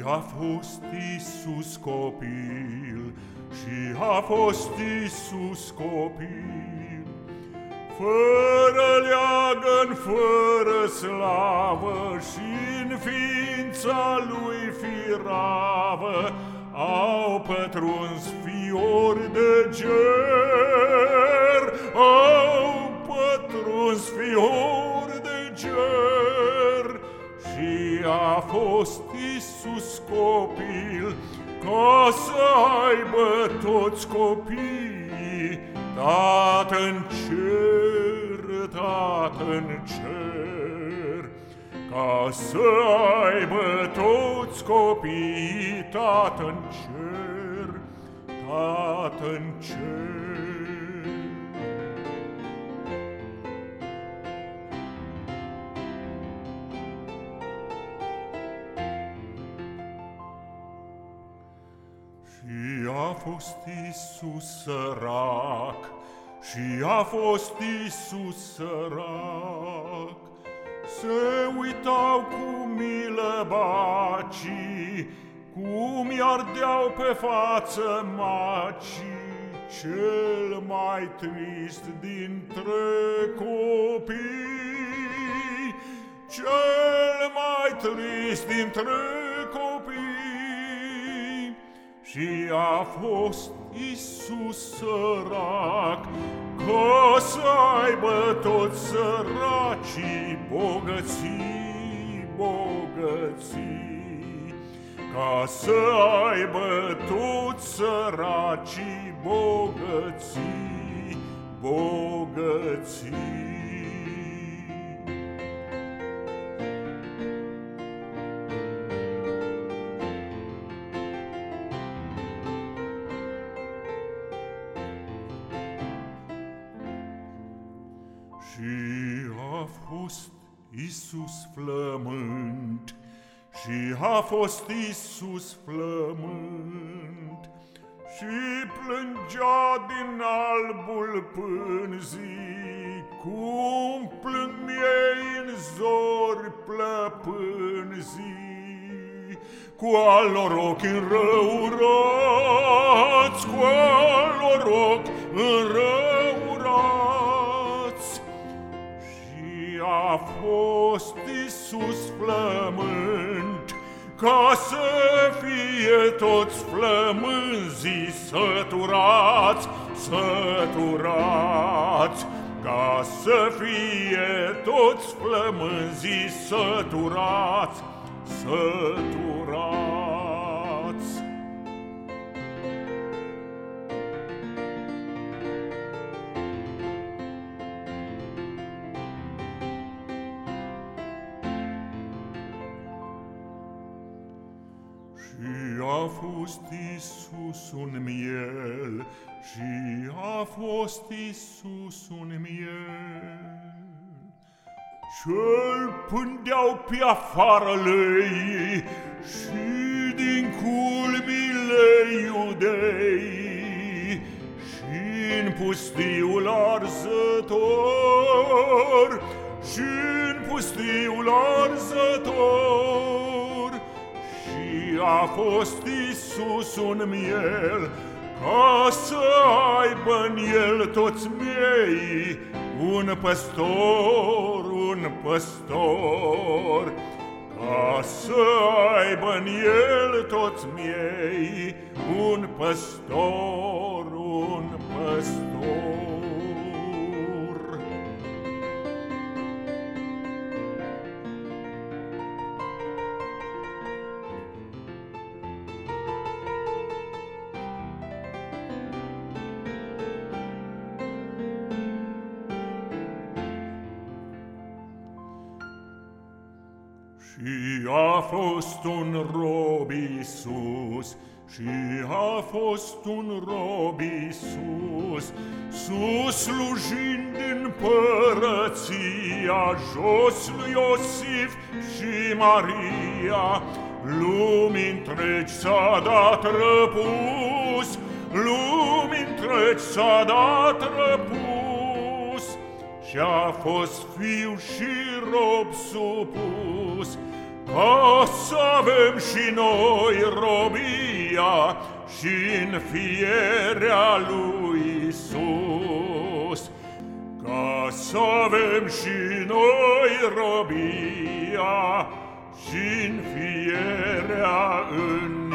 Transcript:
Și a fost Isus copil, și a fost Isus copil, fără leagăn, fără slavă și în ființa lui firavă, au pătruns fiori de ger, au pătruns fiori de ger. Și a fost Isus copil ca să aibă toți copiii Tată în cer, Tată în cer Ca să aibă toți copiii Tată în cer, Tată în cer fost Isus sărac, și a fost Isus sărac, Se uitau cu milă bacii, Cum i-ardeau pe față macii, Cel mai trist dintre copii, Cel mai trist dintre copii, și a fost Isus sărac, Ca să aibă toți săracii bogății, bogății, Ca să aibă toți săracii bogății, bogății. Fost Isus flământ, și a fost Isus flământ, și plângea din albul pânzii, cum plâng miei în zori plăpânzii, cu al lor ochi înrăurați, cu al lor ochi înrăurați Isus flământ, ca să fie toți flămânzii săturați, săturați, ca să fie toți flămânzii săturați, săturați. Și a fost Isus un miel, și a fost Isus un miel. Ce-l pândeau pe afară lei și din culmile iudei și în pustiul arzător și în pustiul arzător a fost Isus un miel, ca să aibă în el toți miei, un păstor, un păstor, ca să aibă în el toți miei, un păstor, un păstor. A fost un rob Iisus, și a fost un rob Iisus, sus slujind în părăția, jos lui Iosif și Maria, lumii întregi s-a dat răpus, lumii întregi s-a dat răpus, și a fost fiu și rob supus, Ca să avem și noi robia și în fierea lui Isus. Ca să avem și noi robia și în fierea în